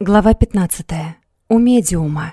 Глава 15. У медиума.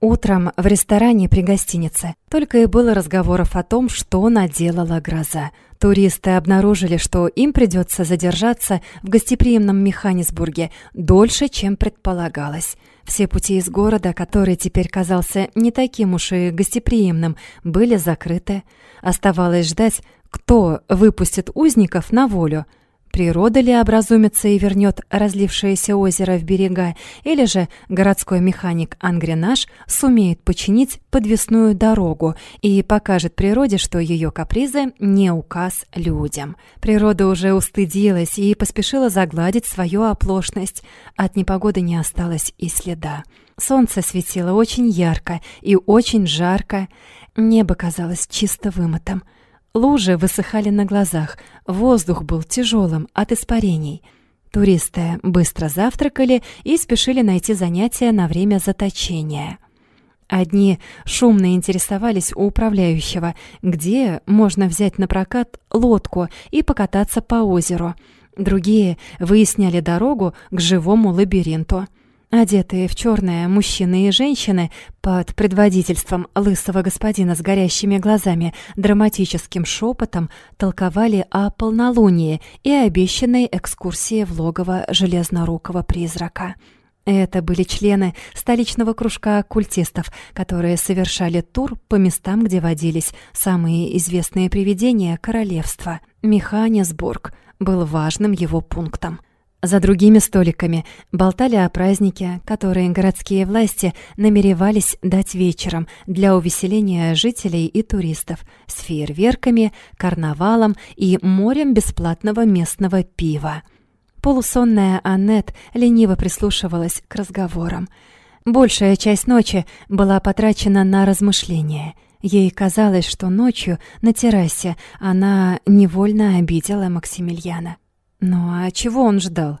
Утром в ресторане при гостинице только и было разговоров о том, что наделала гроза. Туристы обнаружили, что им придется задержаться в гостеприимном Механисбурге дольше, чем предполагалось. Все пути из города, который теперь казался не таким уж и гостеприимным, были закрыты. Оставалось ждать, кто выпустит узников на волю – Природа ли образумится и вернет разлившееся озеро в берега, или же городской механик Ангренаж сумеет починить подвесную дорогу и покажет природе, что ее капризы не указ людям. Природа уже устыдилась и поспешила загладить свою оплошность. От непогоды не осталось и следа. Солнце светило очень ярко и очень жарко. Небо казалось чисто вымытым. Лужи высыхали на глазах, воздух был тяжелым от испарений. Туристы быстро завтракали и спешили найти занятия на время заточения. Одни шумно интересовались у управляющего, где можно взять на прокат лодку и покататься по озеру. Другие выясняли дорогу к живому лабиринту. Одетые в черное мужчины и женщины под предводительством лысого господина с горящими глазами драматическим шепотом толковали о полнолунии и обещанной экскурсии в логово железнорукого призрака. Это были члены столичного кружка оккультистов, которые совершали тур по местам, где водились самые известные привидения королевства. Механисбург был важным его пунктом. За другими столиками болтали о празднике, которые городские власти намеревались дать вечером для увеселения жителей и туристов с фейерверками, карнавалом и морем бесплатного местного пива. Полусонная Аннет лениво прислушивалась к разговорам. Большая часть ночи была потрачена на размышления. Ей казалось, что ночью на террасе она невольно обидела Максимилиана. Ну а чего он ждал?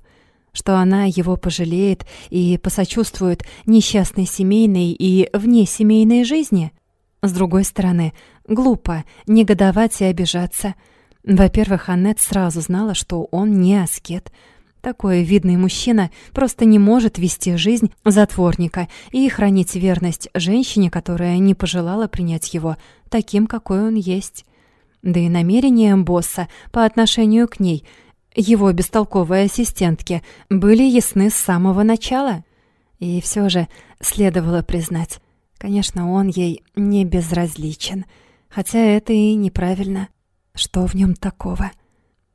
Что она его пожалеет и посочувствует несчастной семейной и внесемейной жизни? С другой стороны, глупо негодовать и обижаться. Во-первых, Аннет сразу знала, что он не аскет. Такой видный мужчина просто не может вести жизнь затворника и хранить верность женщине, которая не пожелала принять его таким, какой он есть. Да и намерения босса по отношению к ней – его бестолковой ассистентки были ясны с самого начала. И все же следовало признать, конечно, он ей не безразличен, хотя это и неправильно. Что в нем такого?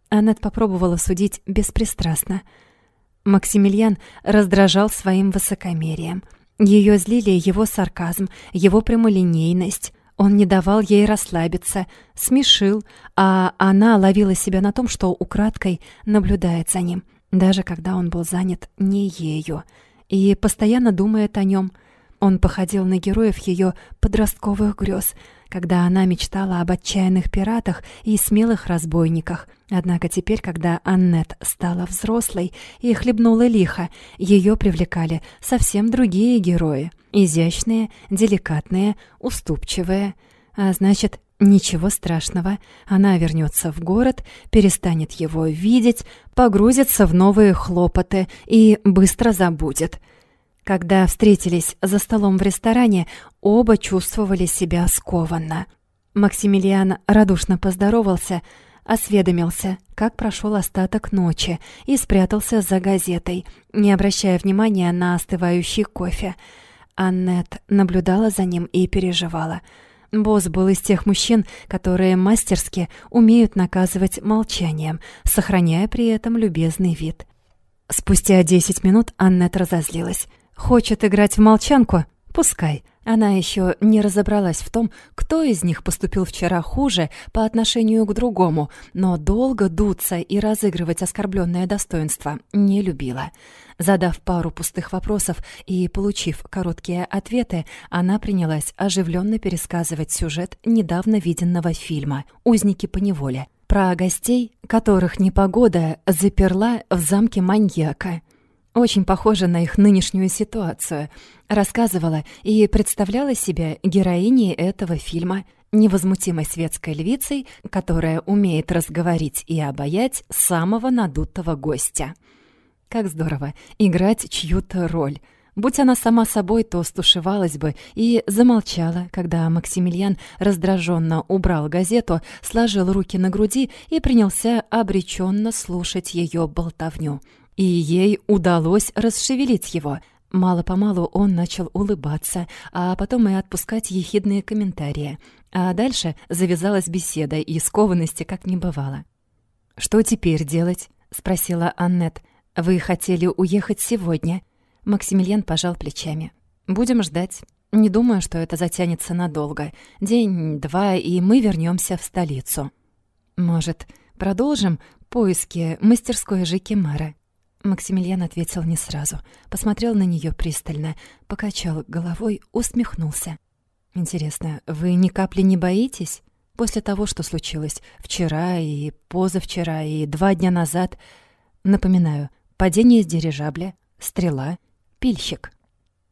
Аннет попробовала судить беспристрастно. Максимилиан раздражал своим высокомерием. Ее злили его сарказм, его прямолинейность. Он не давал ей расслабиться, смешил, а она ловила себя на том, что украдкой наблюдает за ним, даже когда он был занят не ею, и постоянно думает о нем. Он походил на героев ее подростковых грез, когда она мечтала об отчаянных пиратах и смелых разбойниках. Однако теперь, когда Аннет стала взрослой и хлебнула лихо, ее привлекали совсем другие герои — Изящные, деликатные, уступчивые. А значит, ничего страшного. Она вернется в город, перестанет его видеть, погрузится в новые хлопоты и быстро забудет. Когда встретились за столом в ресторане, оба чувствовали себя скованно. Максимилиан радушно поздоровался, осведомился, как прошел остаток ночи, и спрятался за газетой, не обращая внимания на остывающий кофе — Аннет наблюдала за ним и переживала. Босс был из тех мужчин, которые мастерски умеют наказывать молчанием, сохраняя при этом любезный вид. Спустя десять минут Аннет разозлилась. «Хочет играть в молчанку? Пускай. Она еще не разобралась в том, кто из них поступил вчера хуже по отношению к другому, но долго дуться и разыгрывать оскорбленное достоинство не любила. Задав пару пустых вопросов и получив короткие ответы, она принялась оживленно пересказывать сюжет недавно виденного фильма «Узники по неволе» про гостей, которых непогода заперла в замке маньяка. Очень похоже на их нынешнюю ситуацию. Рассказывала и представляла себя героиней этого фильма, невозмутимой светской львицей, которая умеет разговорить и обаять самого надутого гостя. Как здорово играть чью-то роль. Будь она сама собой, то стушевалась бы и замолчала, когда Максимилиан раздраженно убрал газету, сложил руки на груди и принялся обреченно слушать ее болтовню. И ей удалось расшевелить его. Мало-помалу он начал улыбаться, а потом и отпускать ехидные комментарии. А дальше завязалась беседа, и скованности как не бывало. «Что теперь делать?» — спросила Аннет. «Вы хотели уехать сегодня?» Максимилиан пожал плечами. «Будем ждать. Не думаю, что это затянется надолго. День-два, и мы вернемся в столицу. Может, продолжим поиски мастерской Жики Мэра?» Максимилиан ответил не сразу. Посмотрел на нее пристально, покачал головой, усмехнулся. «Интересно, вы ни капли не боитесь? После того, что случилось вчера и позавчера и два дня назад, напоминаю, падение с дирижабля, стрела, пильщик».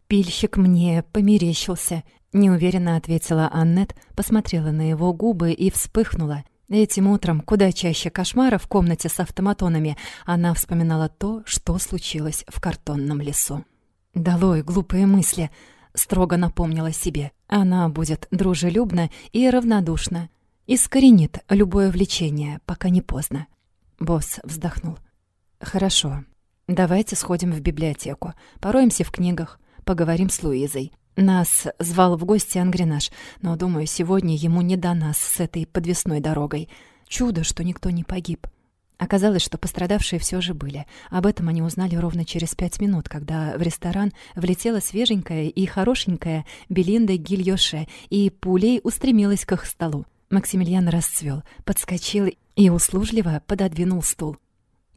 «Пильщик мне померещился», — неуверенно ответила Аннет, посмотрела на его губы и вспыхнула. Этим утром, куда чаще кошмара в комнате с автоматонами, она вспоминала то, что случилось в картонном лесу. «Долой, глупые мысли!» — строго напомнила себе. Она будет дружелюбна и равнодушна. Искоренит любое влечение, пока не поздно. Босс вздохнул. «Хорошо. Давайте сходим в библиотеку, пороемся в книгах, поговорим с Луизой. Нас звал в гости Ангренаж, но, думаю, сегодня ему не до нас с этой подвесной дорогой. Чудо, что никто не погиб. Оказалось, что пострадавшие все же были. Об этом они узнали ровно через пять минут, когда в ресторан влетела свеженькая и хорошенькая Белинда Гильёше и пулей устремилась к их столу. Максимилиан расцвел, подскочил и услужливо пододвинул стул.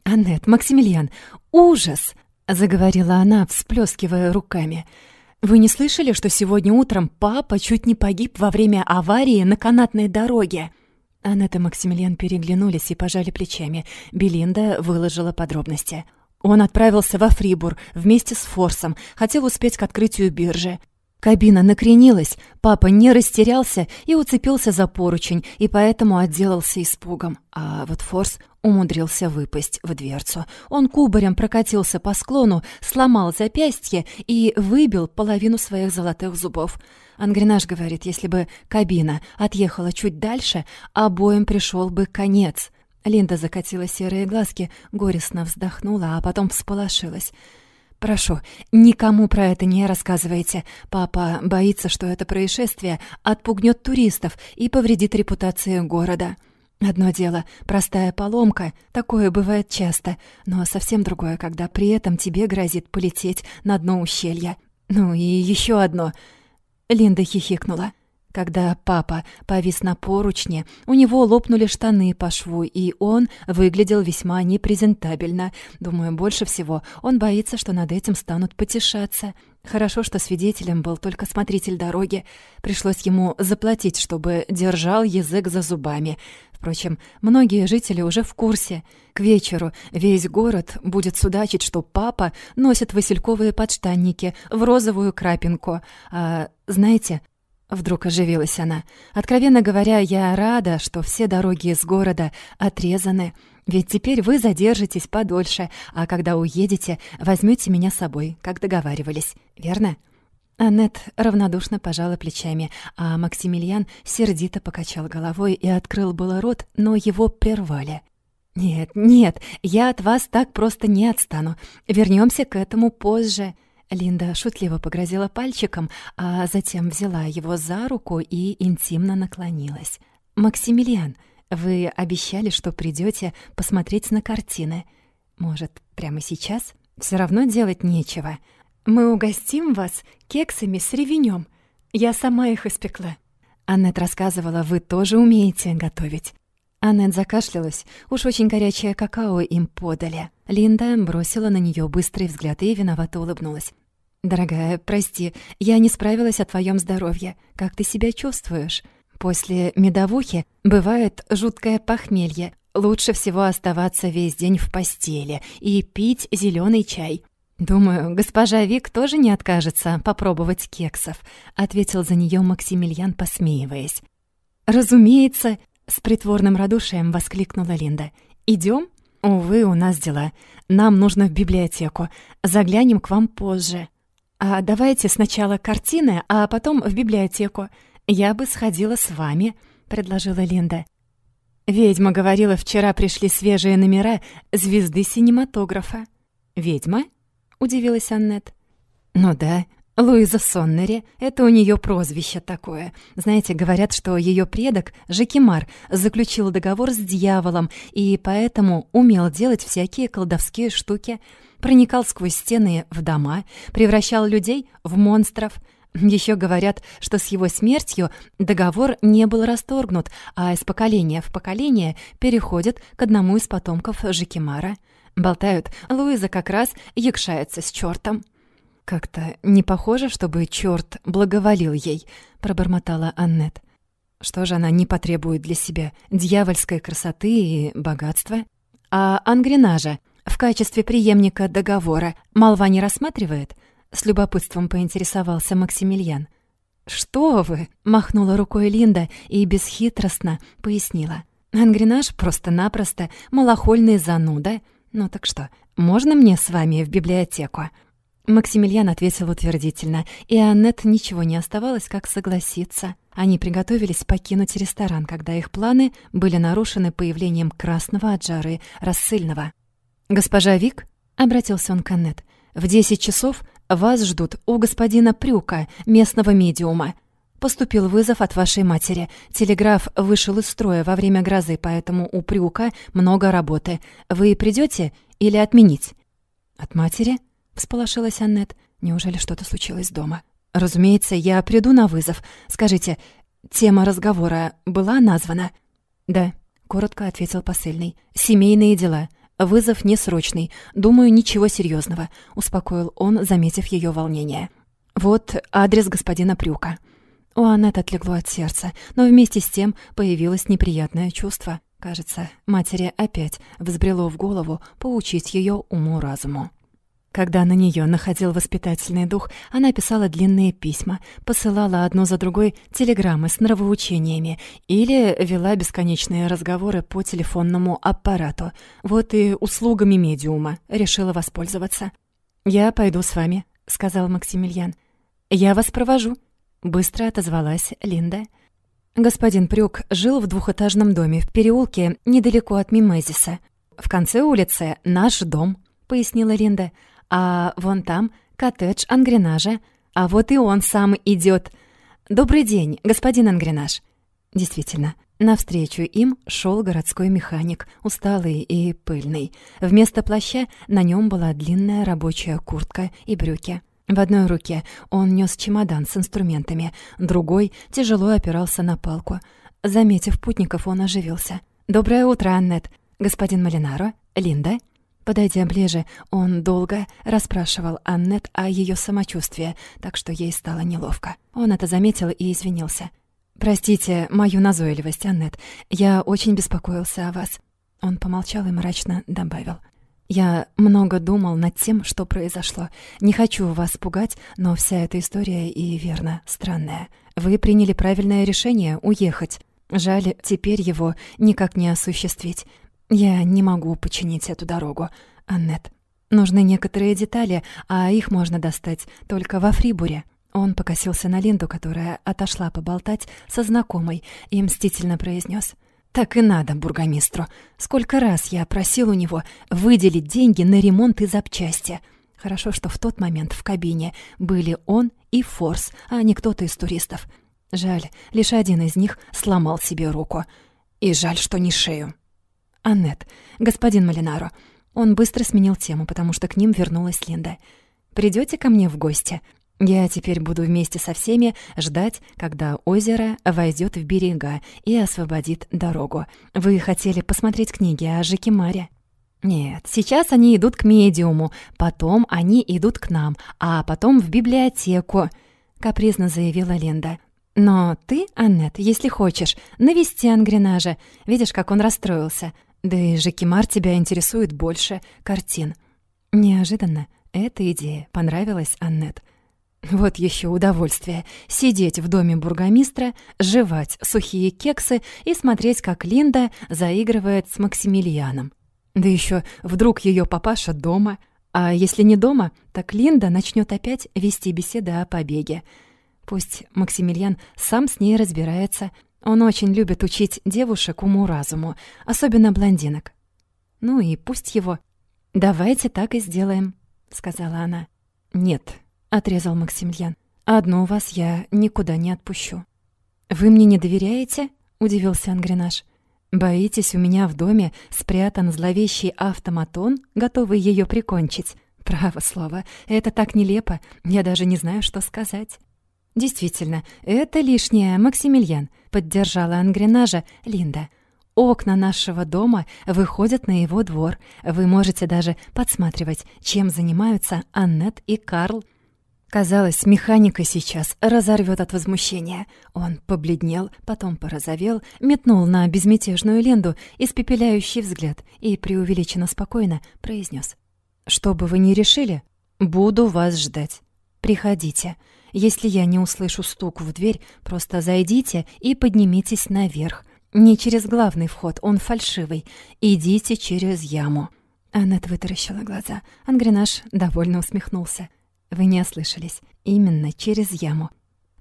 «Аннет, Максимилиан, ужас!» — заговорила она, всплескивая руками — вы не слышали, что сегодня утром папа чуть не погиб во время аварии на канатной дороге?» Аннет и Максимилиан переглянулись и пожали плечами. Белинда выложила подробности. Он отправился во Фрибур вместе с Форсом, хотел успеть к открытию биржи. Кабина накренилась, папа не растерялся и уцепился за поручень, и поэтому отделался испугом. А вот Форс умудрился выпасть в дверцу. Он кубарем прокатился по склону, сломал запястье и выбил половину своих золотых зубов. Ангренаж говорит, если бы кабина отъехала чуть дальше, обоим пришел бы конец. Линда закатила серые глазки, горестно вздохнула, а потом всполошилась. «Прошу, никому про это не рассказывайте. Папа боится, что это происшествие отпугнет туристов и повредит репутации города». Одно дело — простая поломка, такое бывает часто, но совсем другое, когда при этом тебе грозит полететь на дно ущелья. Ну и еще одно. Линда хихикнула. Когда папа повис на поручне, у него лопнули штаны по шву, и он выглядел весьма непрезентабельно. Думаю, больше всего он боится, что над этим станут потешаться. Хорошо, что свидетелем был только смотритель дороги. Пришлось ему заплатить, чтобы держал язык за зубами. Впрочем, многие жители уже в курсе. К вечеру весь город будет судачить, что папа носит васильковые подштанники в розовую крапинку. А знаете, Вдруг оживилась она. «Откровенно говоря, я рада, что все дороги из города отрезаны. Ведь теперь вы задержитесь подольше, а когда уедете, возьмете меня с собой, как договаривались. Верно?» Аннет равнодушно пожала плечами, а Максимилиан сердито покачал головой и открыл было рот, но его прервали. «Нет, нет, я от вас так просто не отстану. Вернемся к этому позже». Линда шутливо погрозила пальчиком, а затем взяла его за руку и интимно наклонилась. «Максимилиан, вы обещали, что придете посмотреть на картины. Может, прямо сейчас? Все равно делать нечего. Мы угостим вас кексами с ревенем. Я сама их испекла». Аннет рассказывала, вы тоже умеете готовить. Аннет закашлялась. Уж очень горячее какао им подали. Линда бросила на нее быстрый взгляд и виновато улыбнулась. «Дорогая, прости, я не справилась о твоем здоровье. Как ты себя чувствуешь? После медовухи бывает жуткое похмелье. Лучше всего оставаться весь день в постели и пить зеленый чай. «Думаю, госпожа Вик тоже не откажется попробовать кексов», — ответил за нее Максимилиан, посмеиваясь. «Разумеется», — с притворным радушием воскликнула Линда. Идем? «Увы, у нас дела. Нам нужно в библиотеку. Заглянем к вам позже. А давайте сначала картины, а потом в библиотеку. Я бы сходила с вами», — предложила Линда. «Ведьма говорила, вчера пришли свежие номера звезды синематографа». «Ведьма?» — удивилась Аннет. «Ну да, Луиза Соннери — это у нее прозвище такое. Знаете, говорят, что ее предок, Жекимар, заключил договор с дьяволом и поэтому умел делать всякие колдовские штуки. Проникал сквозь стены в дома, превращал людей в монстров. Еще говорят, что с его смертью договор не был расторгнут, а из поколения в поколение переходит к одному из потомков Жекимара. Болтают, Луиза как раз якшается с чертом. «Как-то не похоже, чтобы черт благоволил ей», — пробормотала Аннет. «Что же она не потребует для себя? Дьявольской красоты и богатства? А ангренажа в качестве преемника договора молва не рассматривает?» — с любопытством поинтересовался Максимилиан. «Что вы?» — махнула рукой Линда и бесхитростно пояснила. «Ангренаж просто-напросто малохольный зануда. Ну так что, можно мне с вами в библиотеку?» Максимилиан ответил утвердительно, и Аннет ничего не оставалось, как согласиться. Они приготовились покинуть ресторан, когда их планы были нарушены появлением красного от жары рассыльного. «Госпожа Вик», — обратился он к Аннет, — «в десять часов вас ждут у господина Прюка, местного медиума. Поступил вызов от вашей матери. Телеграф вышел из строя во время грозы, поэтому у Прюка много работы. Вы придете или отменить?» «От матери?» всполошилась Аннет. Неужели что-то случилось дома? Разумеется, я приду на вызов. Скажите, тема разговора была названа? Да, коротко ответил посыльный. Семейные дела. Вызов несрочный. Думаю, ничего серьезного, успокоил он, заметив ее волнение. Вот адрес господина Прюка. У Аннет отлегло от сердца, но вместе с тем появилось неприятное чувство. Кажется, матери опять взбрело в голову поучить ее уму-разуму. Когда на нее находил воспитательный дух, она писала длинные письма, посылала одно за другой телеграммы с нравоучениями или вела бесконечные разговоры по телефонному аппарату. Вот и услугами медиума решила воспользоваться. «Я пойду с вами», — сказал Максимилиан. «Я вас провожу», — быстро отозвалась Линда. Господин Прюк жил в двухэтажном доме в переулке недалеко от Мимезиса. «В конце улицы наш дом», — пояснила Линда. А вон там коттедж Ангренажа. А вот и он сам идет. Добрый день, господин Ангренаж. Действительно, навстречу им шел городской механик, усталый и пыльный. Вместо плаща на нем была длинная рабочая куртка и брюки. В одной руке он нес чемодан с инструментами, другой тяжело опирался на палку. Заметив путников, он оживился. «Доброе утро, Аннет. Господин Малинаро? Линда?» Подойдя ближе, он долго расспрашивал Аннет о ее самочувствии, так что ей стало неловко. Он это заметил и извинился. «Простите мою назойливость, Аннет. Я очень беспокоился о вас». Он помолчал и мрачно добавил. «Я много думал над тем, что произошло. Не хочу вас пугать, но вся эта история и верно странная. Вы приняли правильное решение уехать. Жаль, теперь его никак не осуществить. «Я не могу починить эту дорогу, Аннет. Нужны некоторые детали, а их можно достать только во Фрибуре». Он покосился на Линду, которая отошла поболтать со знакомой, и мстительно произнес: «Так и надо бургомистру. Сколько раз я просил у него выделить деньги на ремонт и запчасти. Хорошо, что в тот момент в кабине были он и Форс, а не кто-то из туристов. Жаль, лишь один из них сломал себе руку. И жаль, что не шею». «Аннет, господин Малинаро». Он быстро сменил тему, потому что к ним вернулась Линда. Придете ко мне в гости? Я теперь буду вместе со всеми ждать, когда озеро войдет в берега и освободит дорогу. Вы хотели посмотреть книги о Жекимаре?» «Нет, сейчас они идут к медиуму, потом они идут к нам, а потом в библиотеку», — капризно заявила Линда. «Но ты, Аннет, если хочешь, навести Ангренажа. Видишь, как он расстроился. Да и Жекимар тебя интересует больше картин. Неожиданно эта идея понравилась Аннет. Вот еще удовольствие — сидеть в доме бургомистра, жевать сухие кексы и смотреть, как Линда заигрывает с Максимилианом. Да еще вдруг ее папаша дома, а если не дома, так Линда начнет опять вести беседы о побеге. Пусть Максимилиан сам с ней разбирается. Он очень любит учить девушек уму-разуму, особенно блондинок. Ну и пусть его. «Давайте так и сделаем», — сказала она. «Нет», — отрезал Максимилиан. «Одну вас я никуда не отпущу». «Вы мне не доверяете?» — удивился Ангренаж. «Боитесь, у меня в доме спрятан зловещий автоматон, готовый ее прикончить? Право слово, это так нелепо, я даже не знаю, что сказать». «Действительно, это лишнее, Максимилиан», — поддержала Ангренажа Линда. «Окна нашего дома выходят на его двор. Вы можете даже подсматривать, чем занимаются Аннет и Карл». Казалось, механика сейчас разорвет от возмущения. Он побледнел, потом порозовел, метнул на безмятежную Ленду испепеляющий взгляд и преувеличенно спокойно произнес: «Что бы вы ни решили, буду вас ждать. Приходите. Если я не услышу стук в дверь, просто зайдите и поднимитесь наверх. Не через главный вход, он фальшивый. Идите через яму». Аннет вытаращила глаза. Ангренаж довольно усмехнулся. «Вы не ослышались. Именно через яму.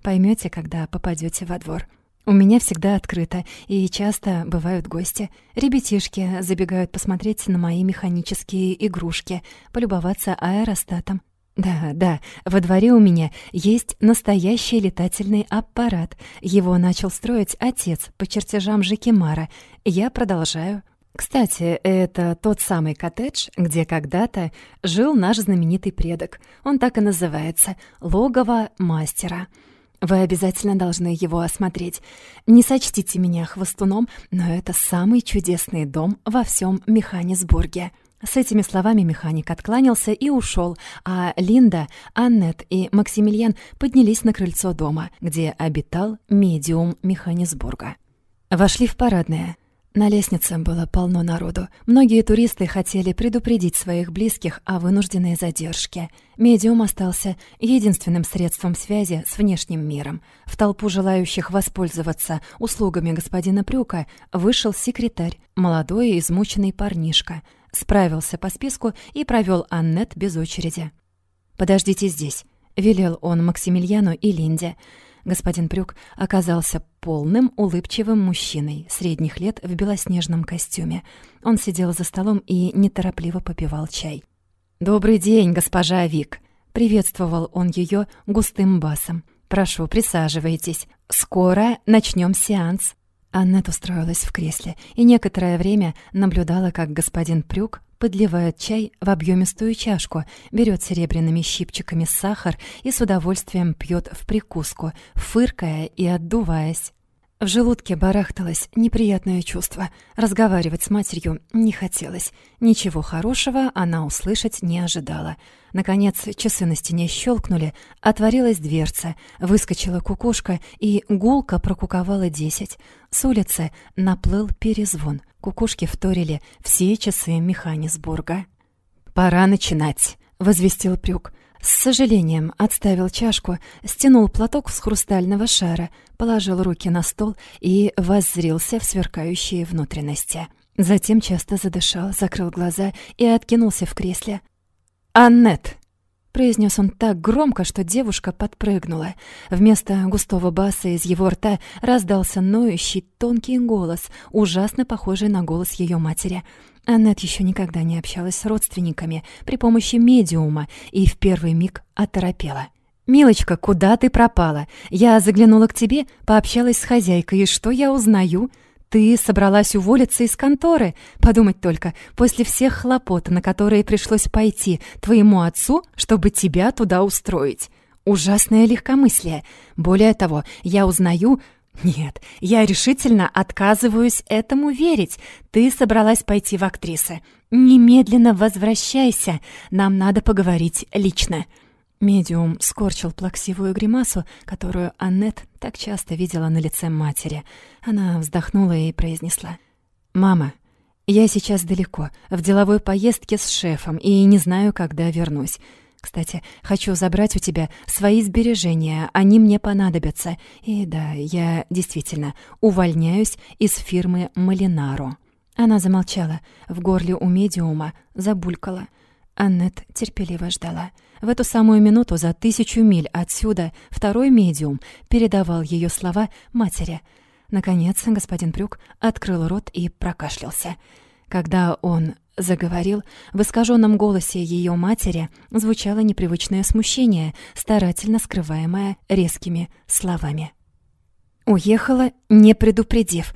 Поймете, когда попадете во двор. У меня всегда открыто, и часто бывают гости. Ребятишки забегают посмотреть на мои механические игрушки, полюбоваться аэростатом. Да, да, во дворе у меня есть настоящий летательный аппарат. Его начал строить отец по чертежам Жекимара. Я продолжаю. Кстати, это тот самый коттедж, где когда-то жил наш знаменитый предок. Он так и называется — «Логово мастера». Вы обязательно должны его осмотреть. Не сочтите меня хвостуном, но это самый чудесный дом во всем Механисбурге. С этими словами механик откланялся и ушел, а Линда, Аннет и Максимилиан поднялись на крыльцо дома, где обитал медиум Механисбурга. Вошли в парадное. На лестнице было полно народу. Многие туристы хотели предупредить своих близких о вынужденной задержке. Медиум остался единственным средством связи с внешним миром. В толпу желающих воспользоваться услугами господина Прюка вышел секретарь, молодой и измученный парнишка — справился по списку и провел Аннет без очереди. «Подождите здесь», — велел он Максимилиану и Линде. Господин Прюк оказался полным, улыбчивым мужчиной, средних лет в белоснежном костюме. Он сидел за столом и неторопливо попивал чай. «Добрый день, госпожа Вик!» — приветствовал он ее густым басом. «Прошу, присаживайтесь. Скоро начнем сеанс». Аннет устроилась в кресле и некоторое время наблюдала, как господин Прюк подливает чай в объемистую чашку, берет серебряными щипчиками сахар и с удовольствием пьет в прикуску, фыркая и отдуваясь. В желудке барахталось неприятное чувство. Разговаривать с матерью не хотелось. Ничего хорошего она услышать не ожидала. Наконец, часы на стене щелкнули, отворилась дверца, выскочила кукушка и гулко прокуковала десять. С улицы наплыл перезвон. Кукушки вторили все часы Механисбурга. «Пора начинать», — возвестил Прюк. С сожалением отставил чашку, стянул платок с хрустального шара, положил руки на стол и воззрился в сверкающие внутренности. Затем часто задышал, закрыл глаза и откинулся в кресле. «Аннет!» произнес он так громко, что девушка подпрыгнула. Вместо густого баса из его рта раздался ноющий тонкий голос, ужасно похожий на голос ее матери. Аннет еще никогда не общалась с родственниками при помощи медиума и в первый миг оторопела. «Милочка, куда ты пропала? Я заглянула к тебе, пообщалась с хозяйкой, и что я узнаю?» Ты собралась уволиться из конторы? Подумать только, после всех хлопот, на которые пришлось пойти твоему отцу, чтобы тебя туда устроить. Ужасное легкомыслие. Более того, я узнаю... Нет, я решительно отказываюсь этому верить. Ты собралась пойти в актрисы. Немедленно возвращайся. Нам надо поговорить лично. Медиум скорчил плаксивую гримасу, которую Аннет так часто видела на лице матери. Она вздохнула и произнесла. «Мама, я сейчас далеко, в деловой поездке с шефом, и не знаю, когда вернусь. Кстати, хочу забрать у тебя свои сбережения, они мне понадобятся. И да, я действительно увольняюсь из фирмы «Малинару». Она замолчала, в горле у медиума забулькала. Аннет терпеливо ждала. В эту самую минуту за тысячу миль отсюда второй медиум передавал ее слова матери. Наконец господин Брюк открыл рот и прокашлялся. Когда он заговорил, в искаженном голосе ее матери звучало непривычное смущение, старательно скрываемое резкими словами. «Уехала, не предупредив.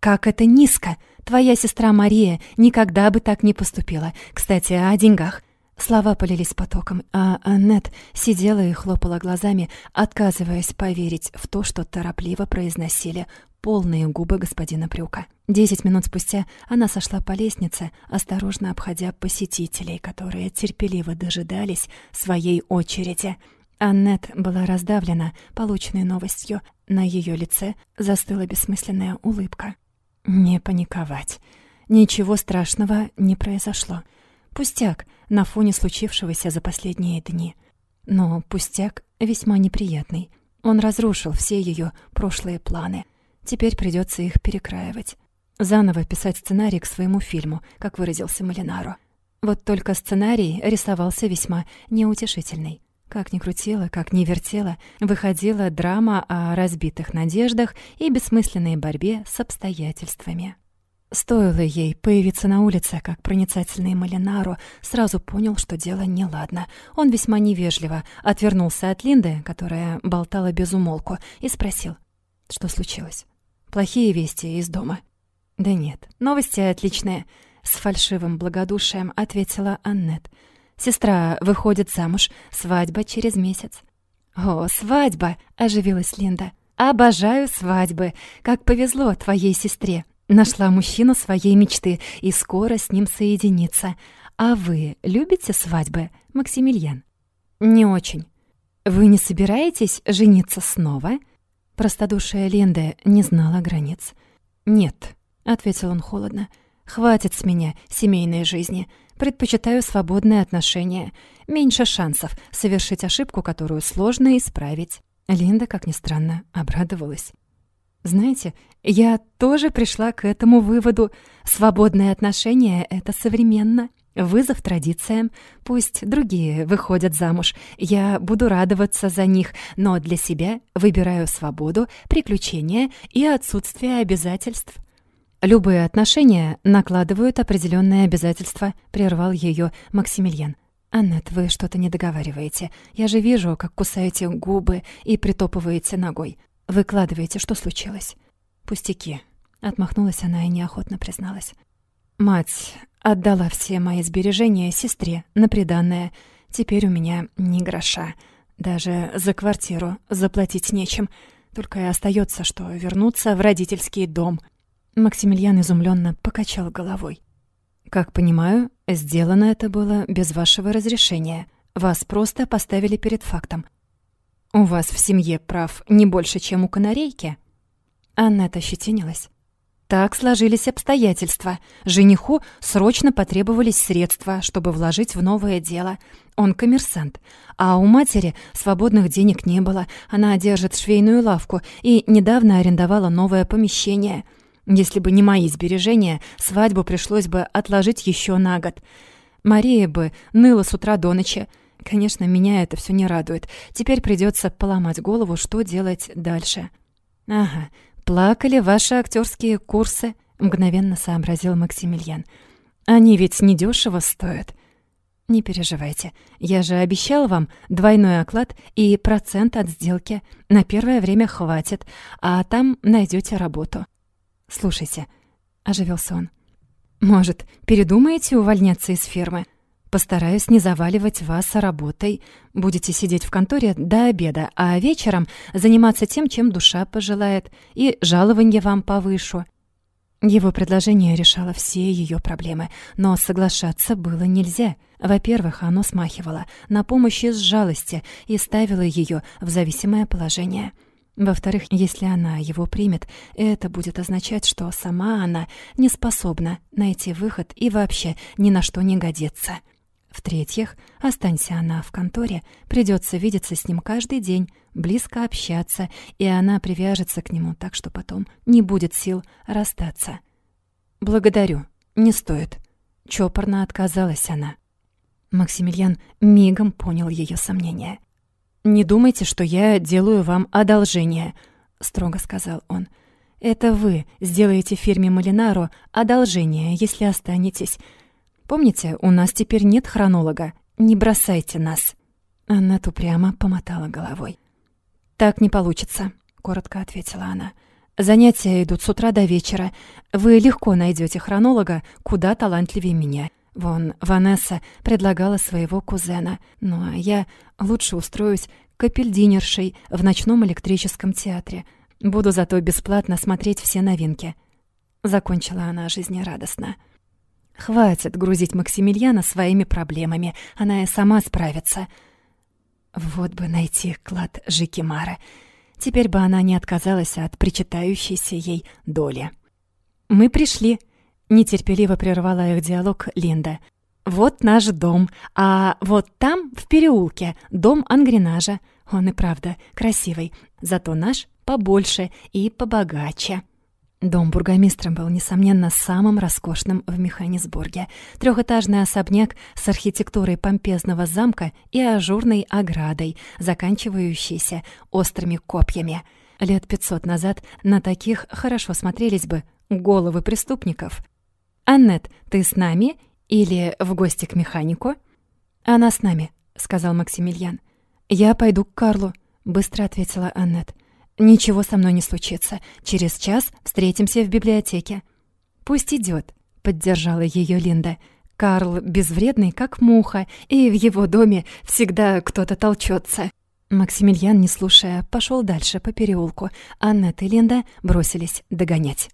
Как это низко! Твоя сестра Мария никогда бы так не поступила. Кстати, о деньгах. Слова полились потоком, а Аннет сидела и хлопала глазами, отказываясь поверить в то, что торопливо произносили полные губы господина Брюка. Десять минут спустя она сошла по лестнице, осторожно обходя посетителей, которые терпеливо дожидались своей очереди. Аннет была раздавлена полученной новостью. На ее лице застыла бессмысленная улыбка. Не паниковать. Ничего страшного не произошло. Пустяк на фоне случившегося за последние дни. Но пустяк весьма неприятный. Он разрушил все ее прошлые планы — Теперь придется их перекраивать. Заново писать сценарий к своему фильму, как выразился Малинаро. Вот только сценарий рисовался весьма неутешительный. Как ни крутила, как ни вертела, выходила драма о разбитых надеждах и бессмысленной борьбе с обстоятельствами. Стоило ей появиться на улице, как проницательный Малинаро сразу понял, что дело неладно. Он весьма невежливо отвернулся от Линды, которая болтала без умолку, и спросил, что случилось. Плохие вести из дома. Да нет, новости отличные, с фальшивым благодушием ответила Аннет. Сестра выходит замуж, свадьба через месяц. О, свадьба, оживилась Линда. Обожаю свадьбы. Как повезло твоей сестре. Нашла мужчину своей мечты и скоро с ним соединится. А вы любите свадьбы, Максимилиан? Не очень. Вы не собираетесь жениться снова? Простодушие Ленды не знала границ. «Нет», — ответил он холодно, — «хватит с меня семейной жизни. Предпочитаю свободные отношения. Меньше шансов совершить ошибку, которую сложно исправить». Линда, как ни странно, обрадовалась. «Знаете, я тоже пришла к этому выводу. Свободные отношения — это современно. Вызов традициям. Пусть другие выходят замуж. Я буду радоваться за них, но для себя выбираю свободу, приключения и отсутствие обязательств. Любые отношения накладывают определенные обязательства, прервал ее Максимилиан. «Аннет, вы что-то не договариваете. Я же вижу, как кусаете губы и притопываете ногой. Выкладываете, что случилось?» «Пустяки», — отмахнулась она и неохотно призналась. «Мать Отдала все мои сбережения сестре на приданное. Теперь у меня ни гроша. Даже за квартиру заплатить нечем. Только и остается, что вернуться в родительский дом. Максимилиан изумленно покачал головой. Как понимаю, сделано это было без вашего разрешения. Вас просто поставили перед фактом. У вас в семье прав не больше, чем у канарейки. Аннета ощетинилась. Так сложились обстоятельства. Жениху срочно потребовались средства, чтобы вложить в новое дело. Он коммерсант. А у матери свободных денег не было. Она держит швейную лавку и недавно арендовала новое помещение. Если бы не мои сбережения, свадьбу пришлось бы отложить еще на год. Мария бы ныла с утра до ночи. Конечно, меня это все не радует. Теперь придется поломать голову, что делать дальше. Ага, плакали ваши актерские курсы», — мгновенно сообразил Максимилиан. «Они ведь недешево стоят». «Не переживайте, я же обещал вам двойной оклад и процент от сделки. На первое время хватит, а там найдете работу». «Слушайте», — оживился он, — «может, передумаете увольняться из фирмы?» Постараюсь не заваливать вас работой. Будете сидеть в конторе до обеда, а вечером заниматься тем, чем душа пожелает, и жалование вам повышу». Его предложение решало все ее проблемы, но соглашаться было нельзя. Во-первых, оно смахивало на помощь из жалости и ставило ее в зависимое положение. Во-вторых, если она его примет, это будет означать, что сама она не способна найти выход и вообще ни на что не годится. В-третьих, останься она в конторе, придется видеться с ним каждый день, близко общаться, и она привяжется к нему так, что потом не будет сил расстаться. «Благодарю, не стоит». Чопорно отказалась она. Максимилиан мигом понял ее сомнения. «Не думайте, что я делаю вам одолжение», — строго сказал он. «Это вы сделаете фирме Малинаро одолжение, если останетесь. Помните, у нас теперь нет хронолога. Не бросайте нас». Она упрямо помотала головой. «Так не получится», — коротко ответила она. «Занятия идут с утра до вечера. Вы легко найдете хронолога, куда талантливее меня. Вон, Ванесса предлагала своего кузена. Ну а я лучше устроюсь капельдинершей в ночном электрическом театре. Буду зато бесплатно смотреть все новинки». Закончила она жизнерадостно. «Хватит грузить Максимилиана своими проблемами. Она и сама справится». Вот бы найти клад Жикимара. Теперь бы она не отказалась от причитающейся ей доли. «Мы пришли», — нетерпеливо прервала их диалог Линда. «Вот наш дом, а вот там, в переулке, дом Ангренажа. Он и правда красивый, зато наш побольше и побогаче». Дом бургомистра был, несомненно, самым роскошным в Механисбурге. Трехэтажный особняк с архитектурой помпезного замка и ажурной оградой, заканчивающейся острыми копьями. Лет пятьсот назад на таких хорошо смотрелись бы головы преступников. «Аннет, ты с нами или в гости к механику?» «Она с нами», — сказал Максимилиан. «Я пойду к Карлу», — быстро ответила Аннет. «Ничего со мной не случится. Через час встретимся в библиотеке». «Пусть идет», — поддержала ее Линда. «Карл безвредный, как муха, и в его доме всегда кто-то толчется». Максимилиан, не слушая, пошел дальше по переулку. Аннет и Линда бросились догонять.